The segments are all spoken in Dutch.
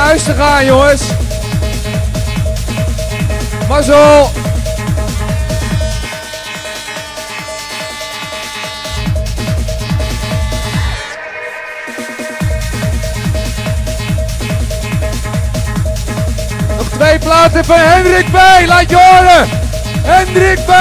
naar huis te gaan, jongens. Mazzel! Nog twee platen van Hendrik B. Laat je horen! Hendrik B.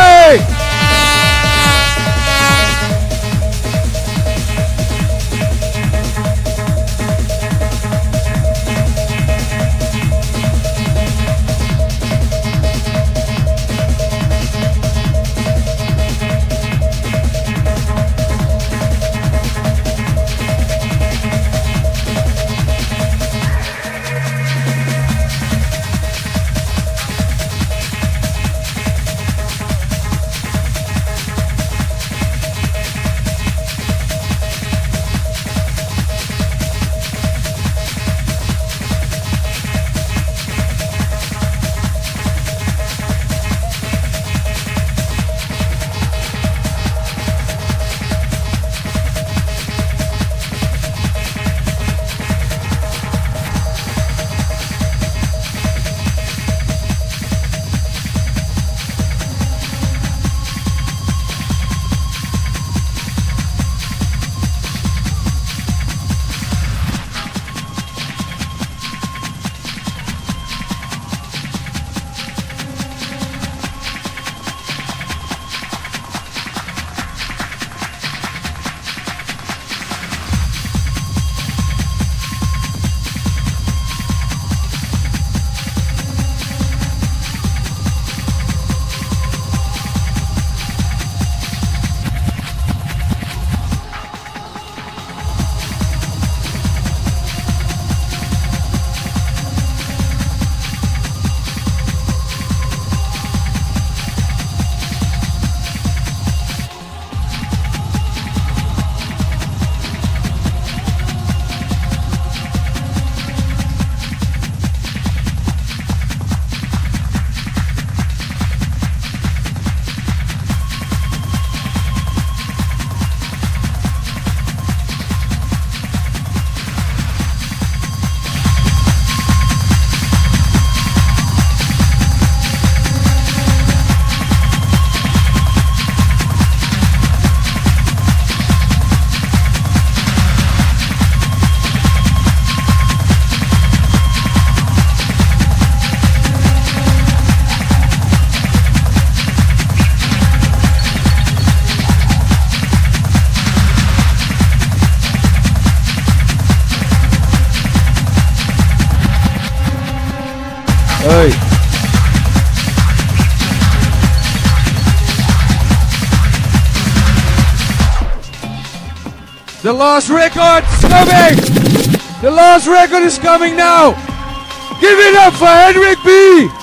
The last record is coming! The last record is coming now! Give it up for Henrik B!